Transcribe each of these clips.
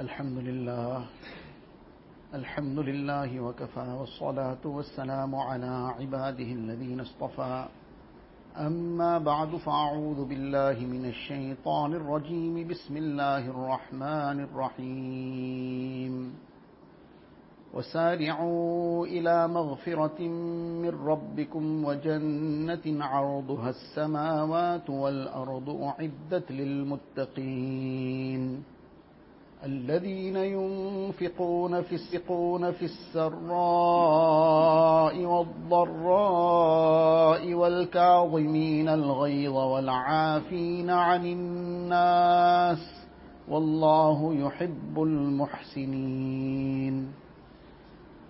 الحمد لله. الحمد لله وكفى والصلاة والسلام على عباده الذين اصطفى. أما بعد فأعوذ بالله من الشيطان الرجيم. بسم الله الرحمن الرحيم. وسارعوا إلى مغفرة من ربكم وجنة عرضها السماوات والأرض أعدت للمتقين. الذين ينفقون في السقون في السراء والضراء والكاظمين الغيظ والعافين عن الناس والله يحب المحسنين.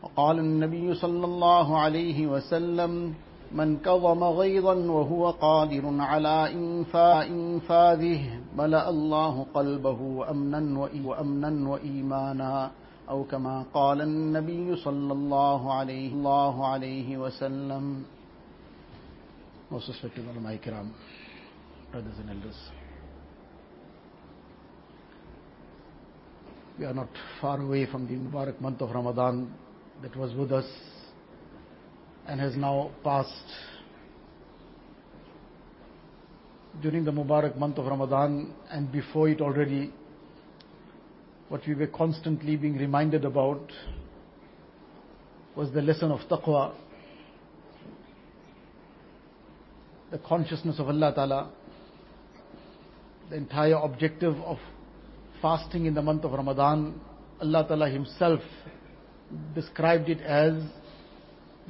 وقال النبي صلى الله عليه وسلم من كظم غيظا وهو قادر على إنفا إنفاذه ملأ الله قلبه أمنا وأمنا وإيمانا أو كما قال النبي صلى الله عليه الله عليه وسلم. وصصفة العلماء الكرام brothers and elders. We are not far away from the Mubarak month of Ramadan that was with us. And has now passed. During the Mubarak month of Ramadan and before it already, what we were constantly being reminded about was the lesson of taqwa, the consciousness of Allah Ta'ala, the entire objective of fasting in the month of Ramadan, Allah Ta'ala Himself described it as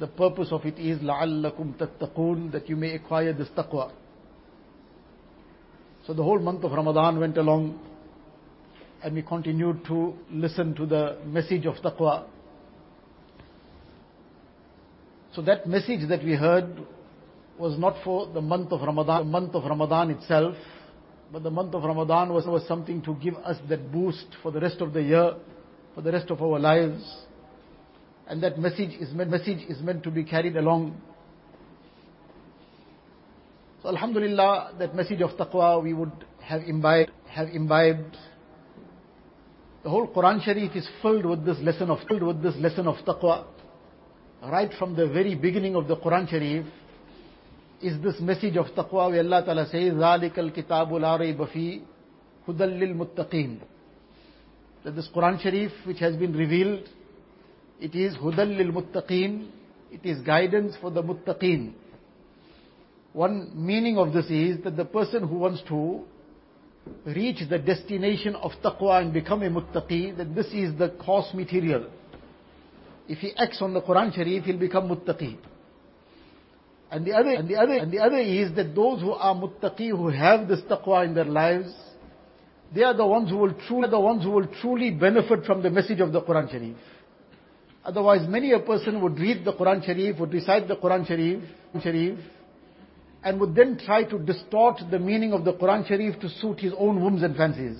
the purpose of it is لَعَلَّكُمْ تَتَّقُونَ that you may acquire this taqwa. So the whole month of Ramadan went along and we continued to listen to the message of taqwa. So that message that we heard was not for the month of Ramadan, the month of Ramadan itself, but the month of Ramadan was, was something to give us that boost for the rest of the year, for the rest of our lives. And that message is meant, message is meant to be carried along. So Alhamdulillah, that message of taqwa we would have imbibed, have imbibed. The whole Quran Sharif is filled with this lesson of, filled with this lesson of taqwa. Right from the very beginning of the Quran Sharif, is this message of taqwa where Allah Ta'ala says, ذَلِكَ الْكِتَابُ لَا رَيْبَ فِي هُدًى لِلْمُتَّقِينَ That this Quran Sharif which has been revealed, it is hudal lil Muttaqin. It is guidance for the Muttaqin. One meaning of this is that the person who wants to reach the destination of taqwa and become a muttaqi, that this is the course material. If he acts on the Quran Sharif, he'll become muttaqi. And the other, and the other, and the other is that those who are muttaqi, who have this taqwa in their lives, they are the ones who will truly, the ones who will truly benefit from the message of the Quran Sharif. Otherwise, many a person would read the Quran Sharif, would recite the Quran Sharif, Sharif, and would then try to distort the meaning of the Quran Sharif to suit his own whims and fancies.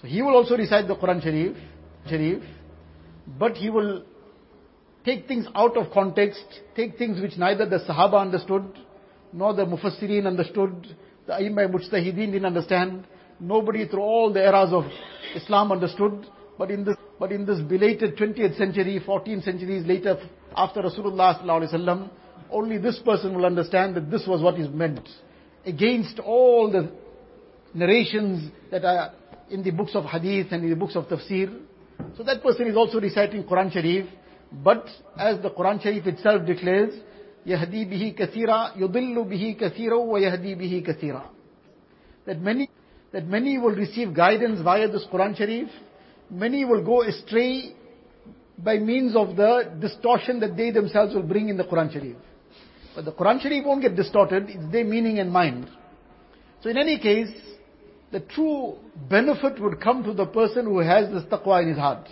So he will also recite the Quran Sharif, Sharif, but he will take things out of context, take things which neither the Sahaba understood, nor the Mufassirin understood, the Aimai Mujtahideen didn't understand, nobody through all the eras of Islam understood, but in this, but in this belated 20th century, 14 centuries later, after Rasulullah sallallahu alaihi wasallam, only this person will understand that this was what is meant. Against all the narrations that are in the books of hadith and in the books of tafsir. So that person is also reciting Quran Sharif, but as the Quran Sharif itself declares, يهدي به كثيرا يضل به كثيرا ويهدي به كثيرا. That many, that many will receive guidance via this Quran Sharif, many will go astray by means of the distortion that they themselves will bring in the Quran Sharif. But the Quran Sharif won't get distorted, it's their meaning and mind. So in any case, the true benefit would come to the person who has this taqwa in his heart.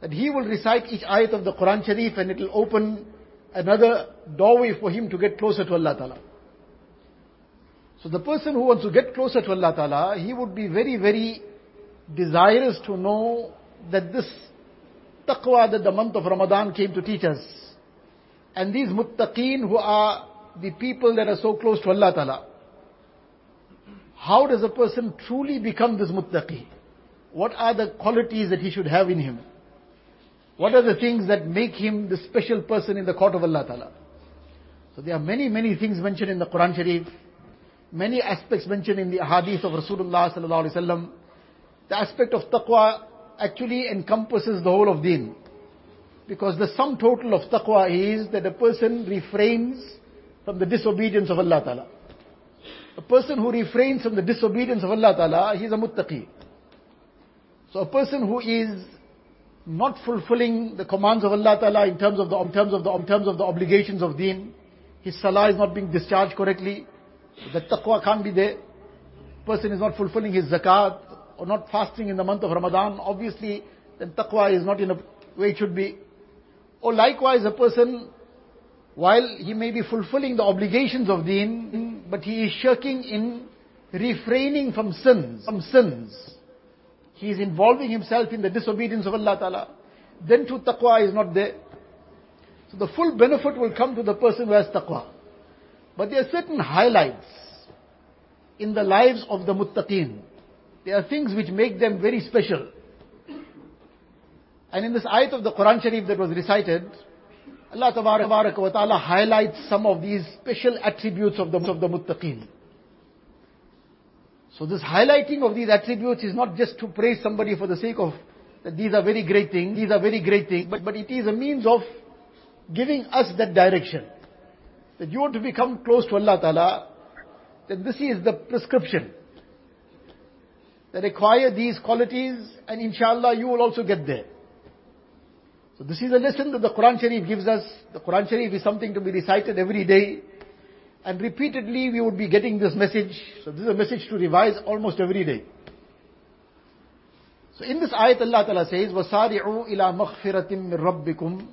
That he will recite each ayat of the Quran Sharif and it will open another doorway for him to get closer to Allah Ta'ala. So the person who wants to get closer to Allah Ta'ala, he would be very, very desirous to know that this taqwa that the month of Ramadan came to teach us, and these muttaqeen who are the people that are so close to Allah Ta'ala, how does a person truly become this muttaqi? what are the qualities that he should have in him? What are the things that make him the special person in the court of Allah Ta'ala? So there are many, many things mentioned in the Quran Sharif, many aspects mentioned in the hadith of Rasulullah Sallallahu Alaihi Wasallam. The aspect of taqwa actually encompasses the whole of deen. Because the sum total of taqwa is that a person refrains from the disobedience of Allah Ta'ala. A person who refrains from the disobedience of Allah Ta'ala, he is a muttaqi. So a person who is not fulfilling the commands of Allah Ta'ala in terms of the, in terms of the, in terms of the obligations of deen, his salah is not being discharged correctly, the taqwa can't be there, person is not fulfilling his zakat, or not fasting in the month of Ramadan, obviously then taqwa is not in a way it should be. Or likewise a person, while he may be fulfilling the obligations of deen, but he is shirking in refraining from sins, from sins. He is involving himself in the disobedience of Allah Ta'ala. Then too taqwa is not there. So the full benefit will come to the person who has taqwa. But there are certain highlights in the lives of the muttaqeen. There are things which make them very special. And in this ayat of the Quran Sharif that was recited, Allah Tabaraka wa Ta'ala highlights some of these special attributes of the, of the muttaqeen. So this highlighting of these attributes is not just to praise somebody for the sake of that these are very great things, these are very great things, but, but it is a means of giving us that direction. That you want to become close to Allah Ta'ala, then this is the prescription. That acquire these qualities and inshallah you will also get there. So this is a lesson that the Quran Sharif gives us. The Quran Sharif is something to be recited every day. And repeatedly we would be getting this message. So this is a message to revise almost every day. So in this ayat Allah Ta'ala says, وَسَارِعُوا إِلَى مَغْفِرَةٍ مِّن رَبِّكُمْ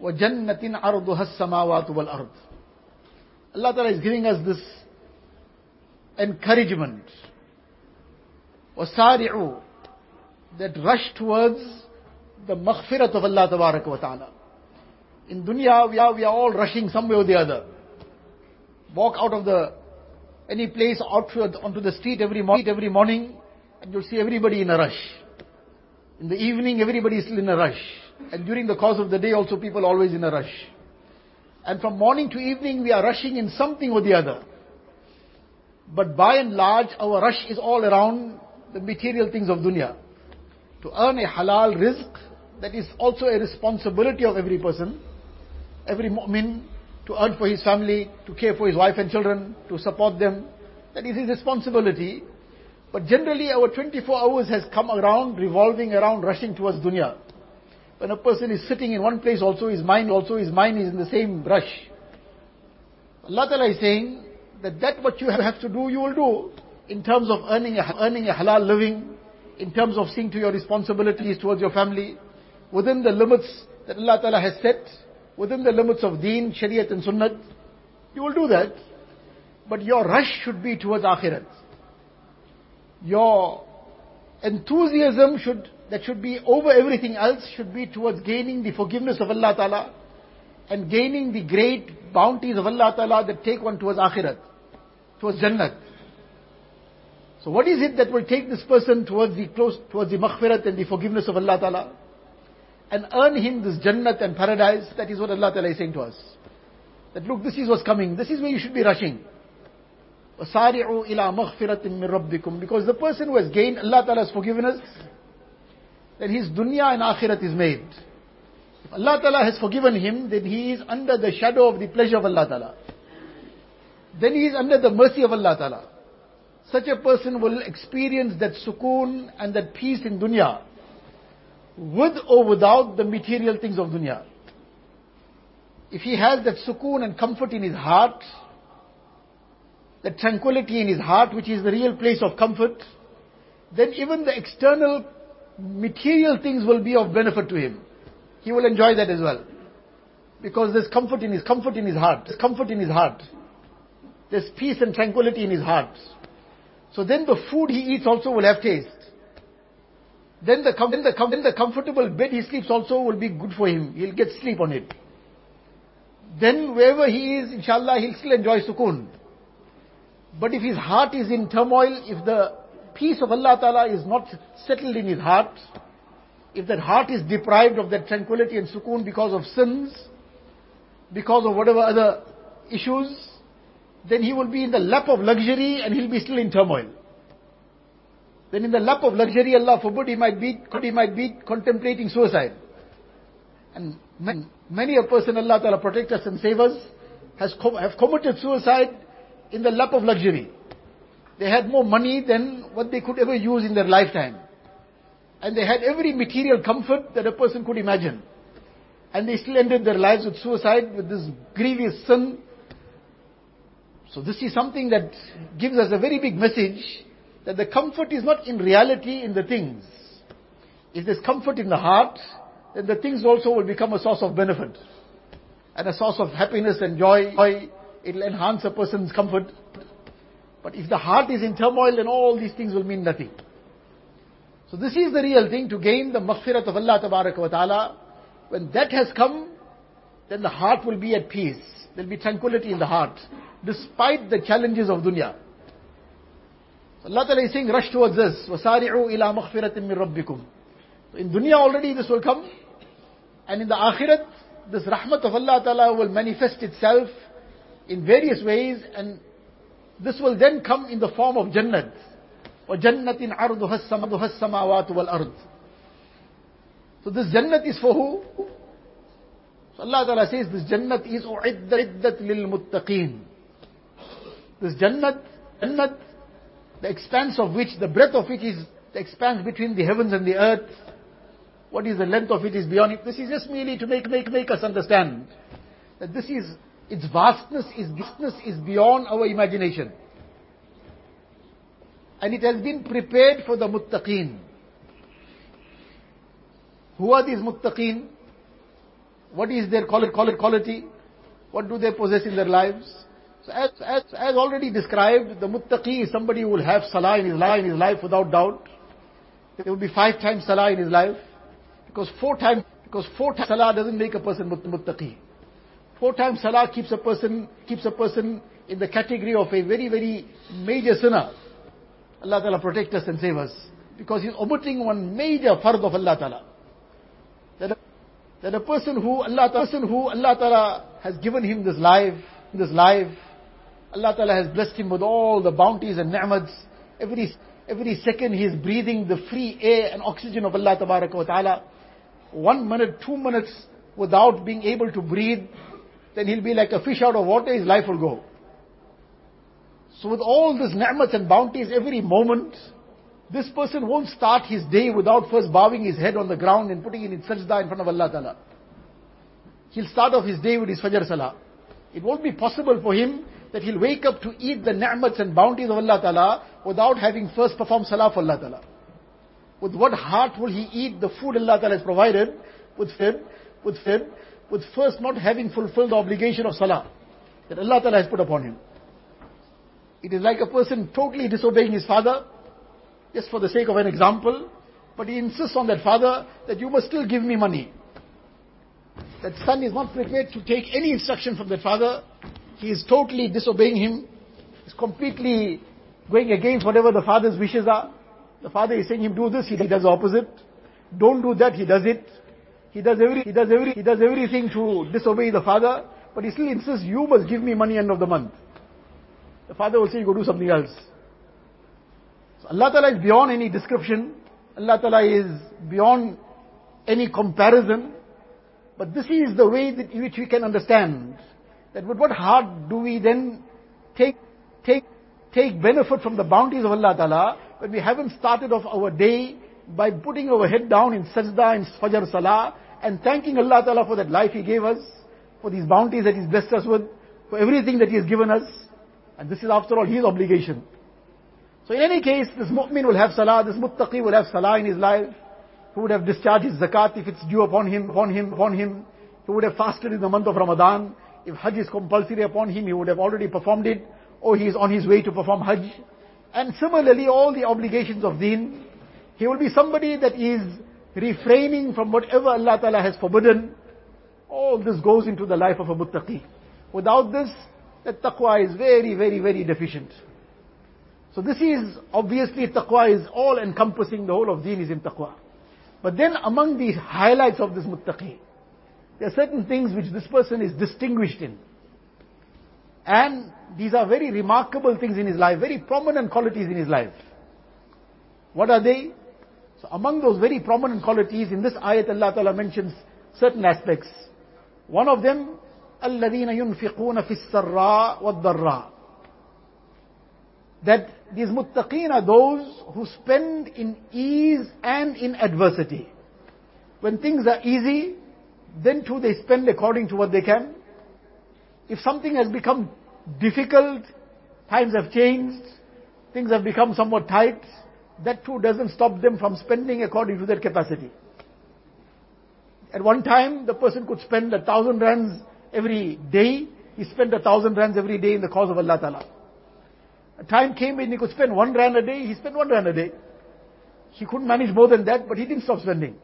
وَجَنَّةٍ عَرْضُهَا السَّمَاوَاتُ وَالْأَرْضُ Allah Ta'ala is giving us this encouragement. وَسَارِعُوا That rush towards the maghfirat of Allah Ta'ala. In dunya, we are, we are all rushing somewhere or the other walk out of the any place out onto the street every morning, every morning, and you'll see everybody in a rush. In the evening, everybody is still in a rush. And during the course of the day, also people always in a rush. And from morning to evening, we are rushing in something or the other. But by and large, our rush is all around the material things of dunya. To earn a halal rizq, that is also a responsibility of every person. Every mu'min to earn for his family, to care for his wife and children, to support them. That is his responsibility. But generally our 24 hours has come around, revolving around, rushing towards dunya. When a person is sitting in one place also, his mind also, his mind is in the same rush. Allah Ta'ala is saying that that what you have to do, you will do in terms of earning a, earning a halal living, in terms of seeing to your responsibilities towards your family, within the limits that Allah Ta'ala has set, within the limits of deen, shariat and sunnah, you will do that. But your rush should be towards akhirat. Your enthusiasm should, that should be over everything else, should be towards gaining the forgiveness of Allah Ta'ala and gaining the great bounties of Allah Ta'ala that take one towards akhirat, towards jannat. So what is it that will take this person towards the close, towards the maghfirat and the forgiveness of Allah Ta'ala? and earn him this Jannat and paradise, that is what Allah Ta'ala is saying to us. That look, this is what's coming, this is where you should be rushing. وَسَارِعُوا إِلَى مَغْفِرَةٍ مِّن رَبِّكُمْ Because the person who has gained Allah Ta'ala's forgiveness, then his dunya and akhirat is made. If Allah Ta'ala has forgiven him, then he is under the shadow of the pleasure of Allah Ta'ala. Then he is under the mercy of Allah Ta'ala. Such a person will experience that sukoon and that peace in dunya with or without the material things of dunya. If he has that sukoon and comfort in his heart, that tranquility in his heart, which is the real place of comfort, then even the external material things will be of benefit to him. He will enjoy that as well. Because there's comfort in his comfort in his heart. There's comfort in his heart. There's peace and tranquility in his heart. So then the food he eats also will have taste. Then the, com- then the, com- then the comfortable bed he sleeps also will be good for him. He'll get sleep on it. Then wherever he is, inshallah, he'll still enjoy sukoon. But if his heart is in turmoil, if the peace of Allah Ta'ala is not settled in his heart, if that heart is deprived of that tranquility and sukoon because of sins, because of whatever other issues, then he will be in the lap of luxury and he'll be still in turmoil. Then in the lap of luxury, Allah forbid, he might be, could he might be contemplating suicide. And many a person, Allah Ta'ala protect us and save us, has have committed suicide in the lap of luxury. They had more money than what they could ever use in their lifetime. And they had every material comfort that a person could imagine. And they still ended their lives with suicide, with this grievous sin. So this is something that gives us a very big message that the comfort is not in reality in the things. If there's comfort in the heart, then the things also will become a source of benefit. And a source of happiness and joy. It'll enhance a person's comfort. But if the heart is in turmoil, then all these things will mean nothing. So this is the real thing to gain the maghfirat of Allah ta'ala. When that has come, then the heart will be at peace. There'll be tranquility in the heart, despite the challenges of dunya. So Allah Ta'ala is saying, rush towards this. وَسَارِعُوا إِلَى مَغْفِرَةٍ مِّن رَبِّكُمْ so In dunya already this will come. And in the akhirat, this rahmat of Allah Ta'ala will manifest itself in various ways and this will then come in the form of Jannat. وَجَنَّةٍ عَرْضُهَا السَّمَاوَاتُ وَالْأَرْضُ So this Jannat is for who? So Allah Ta'ala says this Jannat is أُعِدَّتْ لِلْمُتَّقِينَ This Jannat, Jannat, the expanse of which, the breadth of which is the expanse between the heavens and the earth. What is the length of it is beyond it. This is just merely to make, make, make us understand that this is its vastness, its vastness is beyond our imagination. And it has been prepared for the muttaqeen. Who are these muttaqeen? What is their quality? What do they possess in their lives? So as, as, as already described, the muttaqi is somebody who will have salah in his life, in his life without doubt. There will be five times salah in his life. Because four times, because four times salah doesn't make a person muttaqi. Four times salah keeps a person, keeps a person in the category of a very, very major sinner. Allah Ta'ala protect us and save us. Because he's omitting one major fard of Allah Ta'ala. That a, that a person who Allah, person who Allah Ta'ala has given him this life, this life, Allah Ta'ala has blessed him with all the bounties and ni'mats. Every, every second he is breathing the free air and oxygen of Allah Ta'ala. One minute, two minutes without being able to breathe then he'll be like a fish out of water, his life will go. So with all these ni'mats and bounties every moment, this person won't start his day without first bowing his head on the ground and putting in sajda in front of Allah Ta'ala. He'll start off his day with his Fajr Salah. It won't be possible for him that he'll wake up to eat the ni'mats and bounties of Allah Ta'ala without having first performed Salah for Allah Ta'ala. With what heart will he eat the food Allah Ta'ala has provided? With fib, with fib, with first not having fulfilled the obligation of salah that Allah Ta'ala has put upon him. It is like a person totally disobeying his father, just for the sake of an example, but he insists on that father that you must still give me money. That son is not prepared to take any instruction from that father. He is totally disobeying him. He's completely going against whatever the father's wishes are. The father is saying him do this, he does the opposite. Don't do that, he does it. He does every, he does every, he does everything to disobey the father, but he still insists, you must give me money end of the month. The father will say, "You go do something else. So Allah Ta'ala is beyond any description. Allah Ta'ala is beyond any comparison. But this is the way that in which we can understand that with what heart do we then take, take, take benefit from the bounties of Allah Ta'ala when we haven't started off our day by putting our head down in sajda, in fajr salah, and thanking Allah Ta'ala for that life He gave us, for these bounties that He's blessed us with, for everything that He has given us. And this is after all His obligation. So in any case, this mu'min will have salah, this muttaqi will have salah in his life. He would have discharged his zakat if it's due upon him, upon him, upon him. He would have fasted in the month of Ramadan. If Hajj is compulsory upon him, he would have already performed it. Or he is on his way to perform Hajj. And similarly, all the obligations of deen, he will be somebody that is refraining from whatever Allah Ta'ala has forbidden, all this goes into the life of a muttaqi. Without this, the taqwa is very, very, very deficient. So this is, obviously taqwa is all encompassing, the whole of deen is in taqwa. But then among the highlights of this muttaqi, there are certain things which this person is distinguished in. And these are very remarkable things in his life, very prominent qualities in his life. What are they? So among those very prominent qualities, in this ayat Allah Ta'ala mentions certain aspects. One of them, الَّذِينَ يُنْفِقُونَ فِي السَّرَّاءِ وَالضَّرَّاءِ That these muttaqeen are those who spend in ease and in adversity. When things are easy, then too they spend according to what they can. If something has become difficult, times have changed, things have become somewhat tight, that too doesn't stop them from spending according to their capacity. At one time, the person could spend a thousand rands every day. He spent a thousand rands every day in the cause of Allah Ta'ala. A time came when he could spend one rand a day, he spent one rand a day. He couldn't manage more than that, but he didn't stop spending.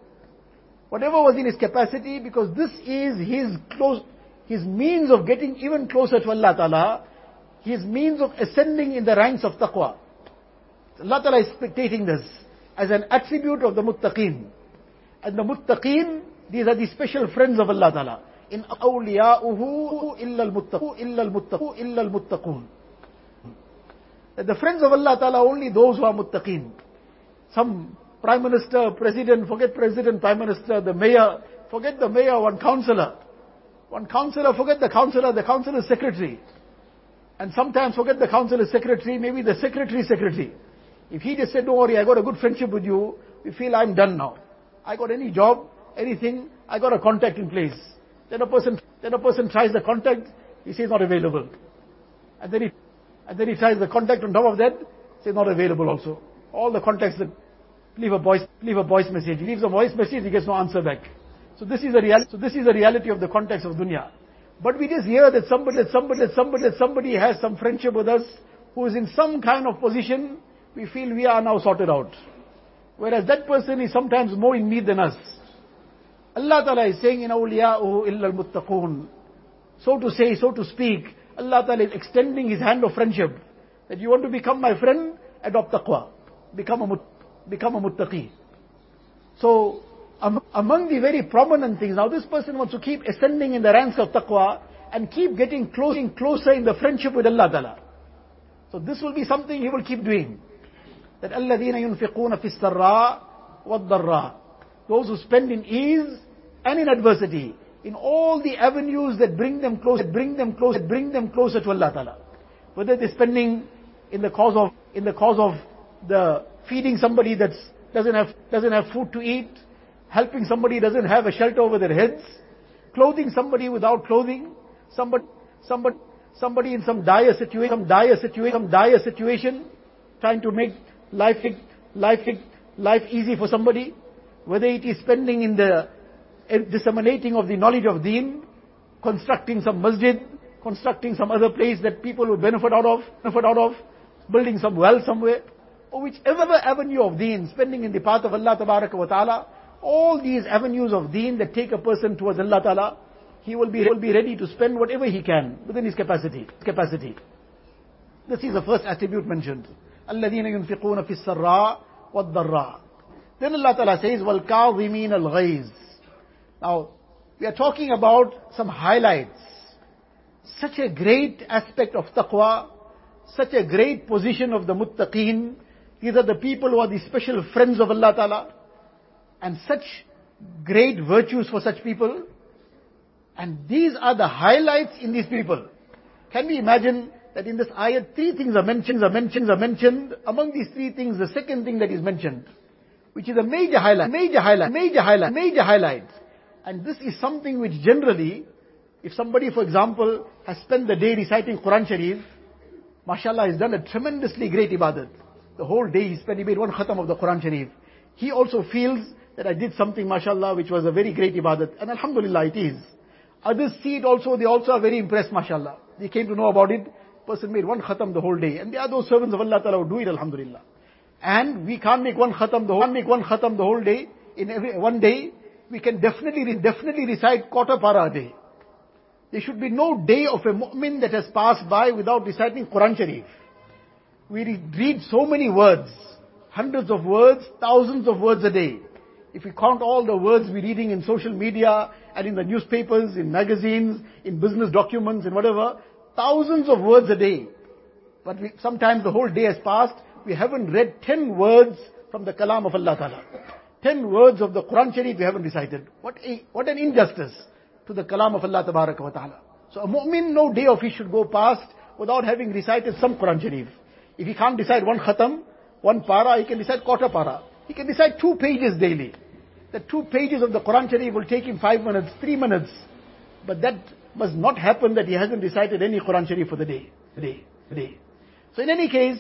Whatever was in his capacity, because this is his close, his means of getting even closer to Allah Ta'ala, his means of ascending in the ranks of taqwa. Allah Ta'ala is stating this as an attribute of the muttaqeen. And the muttaqeen, these are the special friends of Allah Ta'ala. In awliya'uhu illa al-muttaqun, illa al-muttaqun, illa al-muttaqun. The friends of Allah Ta'ala only those who are muttaqeen. Some prime minister, president, forget president, prime minister, the mayor, forget the mayor, one councillor. One councillor, forget the councillor, the councillor secretary. And sometimes forget the councillor secretary, maybe the secretary secretary. If he just said, don't worry, I got a good friendship with you, we feel I'm done now. I got any job, anything, I got a contact in place. Then a person, then a person tries the contact, he says not available. And then he, and then he tries the contact on top of that, says not available also. All the contacts that leave a voice, leave a voice message. He leaves a voice message, he gets no answer back. So this is a reality, so this is the reality of the context of dunya. But we just hear that somebody, that somebody, that somebody, that somebody has some friendship with us, who is in some kind of position, we feel we are now sorted out. Whereas that person is sometimes more in need than us. Allah Ta'ala is saying in awliya'uhu illa al-muttaqun. So to say, so to speak, Allah Ta'ala is extending His hand of friendship. That you want to become my friend, adopt taqwa. Become a, become a muttaqi. So, um, among the very prominent things, now this person wants to keep ascending in the ranks of taqwa and keep getting closer and closer in the friendship with Allah Ta'ala. So this will be something he will keep doing that الَّذِينَ يُنْفِقُونَ فِي السَّرَّاءِ وَالضَّرَّاءِ Those who spend in ease and in adversity, in all the avenues that bring them closer, bring them closer, bring them closer to Allah Ta'ala. Whether they're spending in the cause of, in the cause of the feeding somebody that doesn't have, doesn't have food to eat, helping somebody doesn't have a shelter over their heads, clothing somebody without clothing, somebody, somebody, somebody in some dire situation, some dire situation, some dire situation, trying to make life, life, life easy for somebody, whether it is spending in the disseminating of the knowledge of deen, constructing some masjid, constructing some other place that people will benefit out of, benefit out of, building some well somewhere, or whichever avenue of deen, spending in the path of Allah wa ta'ala, all these avenues of deen that take a person towards Allah ta'ala, he will be, will be ready to spend whatever he can within his capacity. capacity. This is the first attribute mentioned. الذين ينفقون في السراء والضراء. Then Allah Ta'ala says, وَالْكَاظِمِينَ الْغَيْزِ Now, we are talking about some highlights. Such a great aspect of taqwa, such a great position of the muttaqeen. these are the people who are the special friends of Allah Ta'ala. And such great virtues for such people. And these are the highlights in these people. Can we imagine that in this ayat three things are mentioned, are mentioned, are mentioned. Among these three things, the second thing that is mentioned, which is a major highlight, major highlight, major highlight, major highlight. And this is something which generally, if somebody, for example, has spent the day reciting Quran Sharif, mashallah, has done a tremendously great ibadat. The whole day he spent, he made one khatam of the Quran Sharif. He also feels that I did something, mashallah, which was a very great ibadat. And alhamdulillah, it is. Others see it also, they also are very impressed, mashallah. They came to know about it person made one khatam the whole day. And there are those servants of Allah Ta'ala who do it, alhamdulillah. And we can't make one khatam the whole, make one khatam the whole day. In every, one day, we can definitely, definitely recite quarter para a day. There should be no day of a mu'min that has passed by without reciting Quran Sharif. We read so many words, hundreds of words, thousands of words a day. If we count all the words we're reading in social media and in the newspapers, in magazines, in business documents and whatever, thousands of words a day. But we, sometimes the whole day has passed, we haven't read 10 words from the kalam of Allah Ta'ala. 10 words of the Quran Sharif we haven't recited. What a, what an injustice to the kalam of Allah Ta'ala. So a mu'min, no day of his should go past without having recited some Quran Sharif. If he can't decide one khatam, one para, he can decide quarter para. He can decide two pages daily. The two pages of the Quran Sharif will take him five minutes, three minutes. But that must not happen that he hasn't recited any Quran Sharif for the day. Day. Day. So in any case,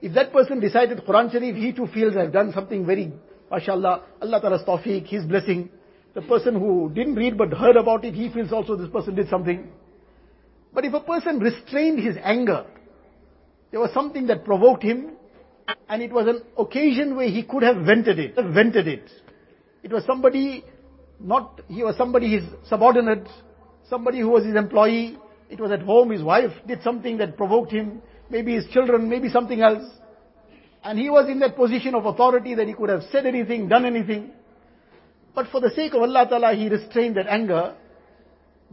if that person recited Quran Sharif, he too feels I've done something very, mashallah, Allah Ta'ala's tawfiq, His blessing. The person who didn't read but heard about it, he feels also this person did something. But if a person restrained his anger, there was something that provoked him, and it was an occasion where he could have vented it, vented it. It was somebody, not, he was somebody his subordinate, somebody who was his employee, it was at home, his wife did something that provoked him, maybe his children, maybe something else. And he was in that position of authority that he could have said anything, done anything. But for the sake of Allah Ta'ala, he restrained that anger.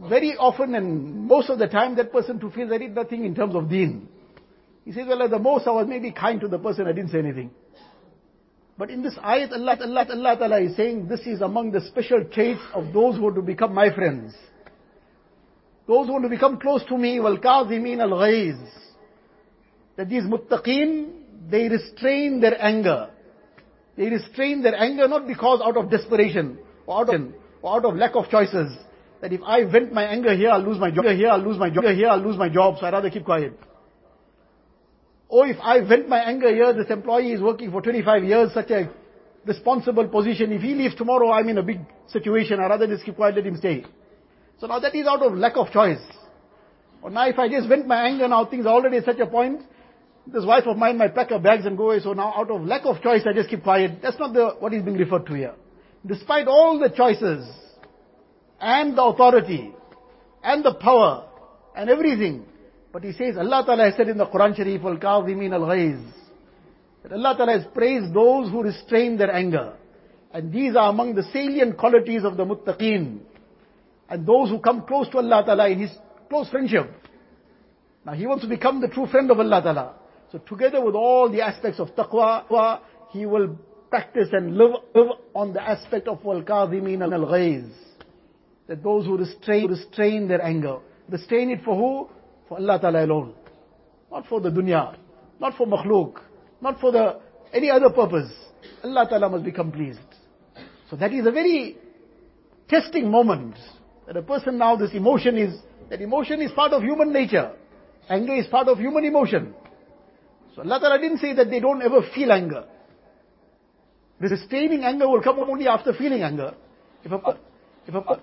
Very often and most of the time, that person to feel there is nothing in terms of deen. He says, well, at the most I was maybe kind to the person, I didn't say anything. But in this ayat, Allah, Allah, Allah Ta'ala is saying, this is among the special traits of those who want to become my friends. Those who want to become close to me, وَالْكَاظِمِينَ الْغَيْزِ That these muttaqeen, they restrain their anger. They restrain their anger not because out of desperation, or out of, or out of lack of choices. That if I vent my anger here, I'll lose my job. Here, I'll lose my job. Here, I'll lose my job, so I'd rather keep quiet. Or if I vent my anger here, this employee is working for 25 years, such a responsible position. If he leaves tomorrow, I'm in a big situation. I'd rather just keep quiet, let him stay. So now that is out of lack of choice. Or now if I just vent my anger, now things are already at such a point, this wife of mine might pack her bags and go away. So now out of lack of choice, I just keep quiet. That's not the, what is being referred to here. Despite all the choices, and the authority, and the power, and everything, but he says, Allah Ta'ala has said in the Quran Sharif, Al-Kazimin al-Ghaiz, that Allah Ta'ala has praised those who restrain their anger. And these are among the salient qualities of the muttaqeen. And those who come close to Allah Ta'ala in His close friendship. Now he wants to become the true friend of Allah Ta'ala. So together with all the aspects of taqwa, he will practice and live, live on the aspect of al-kazimin al-ghayz. That those who restrain, restrain their anger. Restrain it for who? For Allah Ta'ala alone. Not for the dunya, not for makhluk, not for the any other purpose. Allah Ta'ala must become pleased. So that is a very testing moment. That a person now, this emotion is, that emotion is part of human nature. Anger is part of human emotion. So Allah Ta'ala didn't say that they don't ever feel anger. Restraining anger will come only after feeling anger. If a, if a,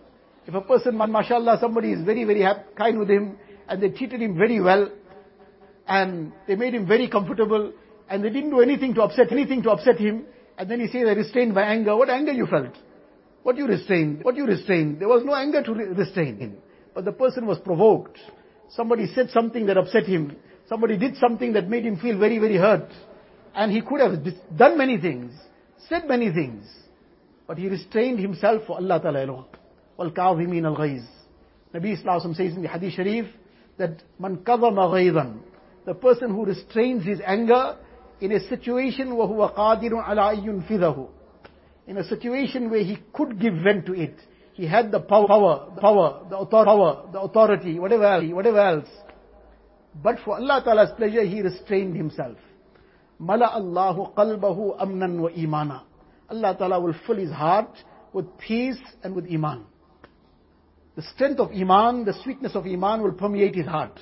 if a person, mashallah, somebody is very, very happy, kind with him, and they treated him very well and they made him very comfortable and they didn't do anything to upset anything to upset him and then he says I restrained my anger what anger you felt what you restrained what you restrained there was no anger to restrain him but the person was provoked somebody said something that upset him somebody did something that made him feel very very hurt and he could have done many things said many things but he restrained himself for Allah Ta'ala alone والكاظمين الغيظ Nabi Islam says in the Hadith Sharif that man kadama ghaydan, the person who restrains his anger in a situation in a situation where he could give vent to it. He had the power, power, the power, the author, power, the authority, whatever else, whatever else. But for Allah Ta'ala's pleasure, he restrained himself. Mala Allahu qalbahu amnan wa imana. Allah Ta'ala will fill his heart with peace and with iman the strength of Iman, the sweetness of Iman will permeate his heart.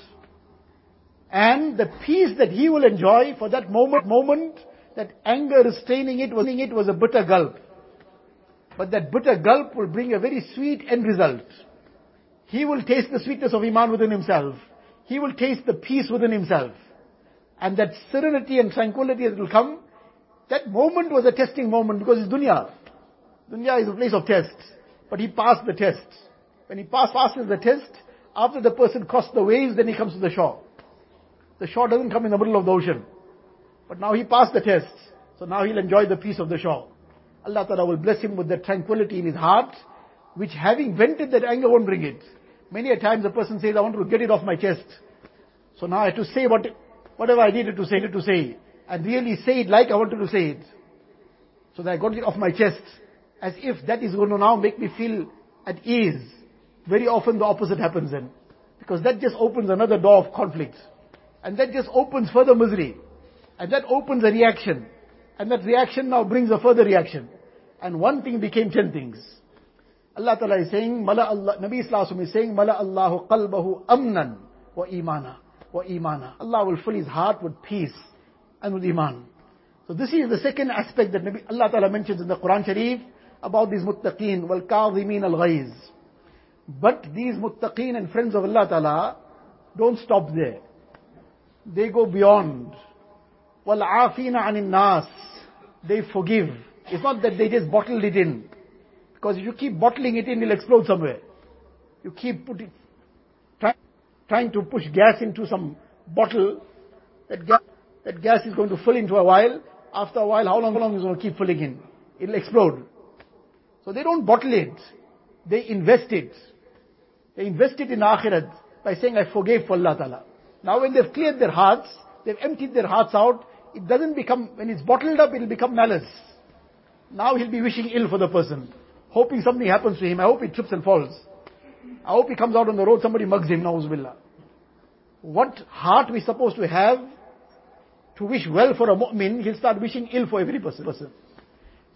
And the peace that he will enjoy for that moment, moment, that anger restraining it was, it was a bitter gulp. But that bitter gulp will bring a very sweet end result. He will taste the sweetness of Iman within himself. He will taste the peace within himself. And that serenity and tranquility that will come, that moment was a testing moment because it's dunya. Dunya is a place of tests. But he passed the test. When he pass, passes the test, after the person crossed the waves, then he comes to the shore. The shore doesn't come in the middle of the ocean. But now he passed the test. So now he'll enjoy the peace of the shore. Allah Ta'ala will bless him with the tranquility in his heart, which having vented that anger won't bring it. Many a times a person says, I want to get it off my chest. So now I have to say what, whatever I needed to say, to say, and really say it like I wanted to say it. So that I got it off my chest, as if that is going to now make me feel at ease. Very often the opposite happens then. Because that just opens another door of conflict. And that just opens further misery. And that opens a reaction. And that reaction now brings a further reaction. And one thing became ten things. Allah Ta'ala is saying, Mala Allah, Nabi Islam is saying, Mala Allahu qalbahu amnan wa imana wa imana. Allah will fill his heart with peace and with iman. So this is the second aspect that Nabi, Allah Ta'ala mentions in the Quran Sharif about these muttaqeen wal kadhimin al ghayz. But these muttaqeen and friends of Allah Ta'ala don't stop there. They go beyond. Afina anin nas. They forgive. It's not that they just bottled it in. Because if you keep bottling it in, it'll explode somewhere. You keep putting, try, trying to push gas into some bottle, that gas, that gas is going to fill into a while. After a while, how long, how long is it going to keep filling in? It'll explode. So they don't bottle it. They invest it. They invest it in akhirat by saying, I forgave for Allah Ta'ala. Now when they've cleared their hearts, they've emptied their hearts out, it doesn't become, when it's bottled up, it'll become malice. Now he'll be wishing ill for the person, hoping something happens to him. I hope he trips and falls. I hope he comes out on the road, somebody mugs him, na'uzubillah. What heart we supposed to have to wish well for a mu'min, he'll start wishing ill for every person.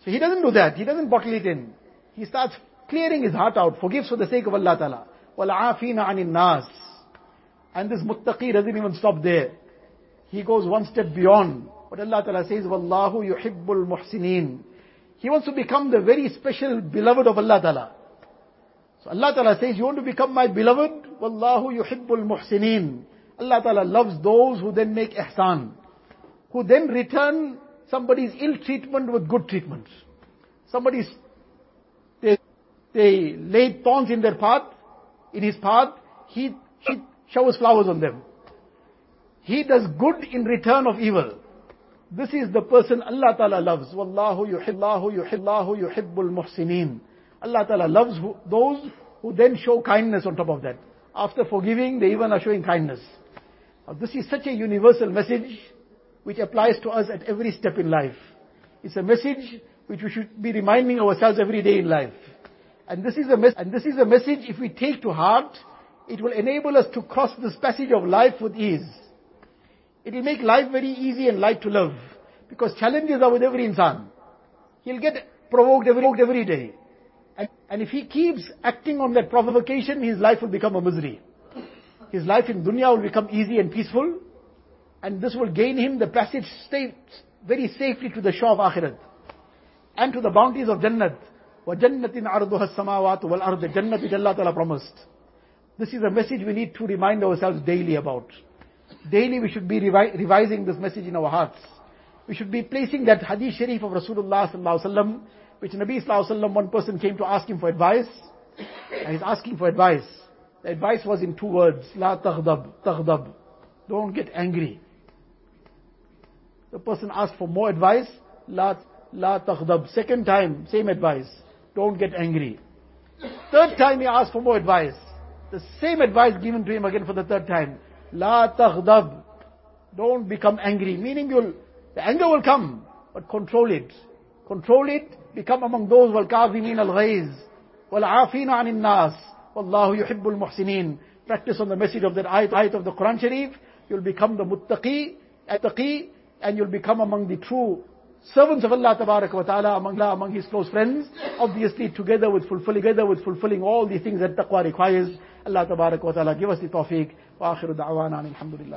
So he doesn't do that. He doesn't bottle it in. He starts clearing his heart out, forgives for the sake of Allah Ta'ala. وَالْعَافِينَ عَنِ النَّاسِ And this muttaqi doesn't even stop there. He goes one step beyond. What Allah Ta'ala says, وَاللَّهُ يُحِبُّ الْمُحْسِنِينَ He wants to become the very special beloved of Allah Ta'ala. So Allah Ta'ala says, you want to become my beloved? وَاللَّهُ يُحِبُّ الْمُحْسِنِينَ Allah Ta'ala loves those who then make ihsan. Who then return somebody's ill treatment with good treatment. Somebody's, they, they laid thorns in their path, in his path, he, he showers flowers on them. He does good in return of evil. This is the person Allah Ta'ala loves. Wallahu yuhillahu yuhillahu yuhibbul muhsinin. Allah Ta'ala loves who, those who then show kindness on top of that. After forgiving, they even are showing kindness. Now, this is such a universal message which applies to us at every step in life. It's a message which we should be reminding ourselves every day in life. And this is a mes- and this is a message if we take to heart, it will enable us to cross this passage of life with ease. It will make life very easy and light to live. Because challenges are with every insan. He'll get provoked every, every day. And, and if he keeps acting on that provocation, his life will become a misery. His life in dunya will become easy and peaceful. And this will gain him the passage stay very safely to the shore of akhirat. And to the bounties of Jannat. وَجَنَّةٍ عَرْضُهَا السَّمَاوَاتُ وَالْأَرْضِ Jannat which Allah Ta'ala promised. This is a message we need to remind ourselves daily about. Daily we should be revi- revising this message in our hearts. We should be placing that hadith sharif of Rasulullah sallallahu alaihi wasallam, which Nabi sallallahu alaihi wasallam, one person came to ask him for advice, and he's asking for advice. The advice was in two words, La taghdab, taghdab. Don't get angry. The person asked for more advice, La, la taghdab. Second time, same advice. Don't get angry. Third time he asked for more advice. The same advice given to him again for the third time. La taghdab. Don't become angry. Meaning you'll, the anger will come, but control it. Control it, become among those wal-kazimin al-ghayz, wal-afina anin nas, wallahu yuhibbul muhsinin. Practice on the message of that ayat, ayat of the Quran Sharif, you'll become the muttaqi, attaqi, and you'll become among the true servants of Allah Ta'ala, among, among His close friends, obviously together with fulfilling, together with fulfilling all the things that taqwa requires. Allah Ta'ala give us the tawfiq. Wa akhiru da'wana alhamdulillah.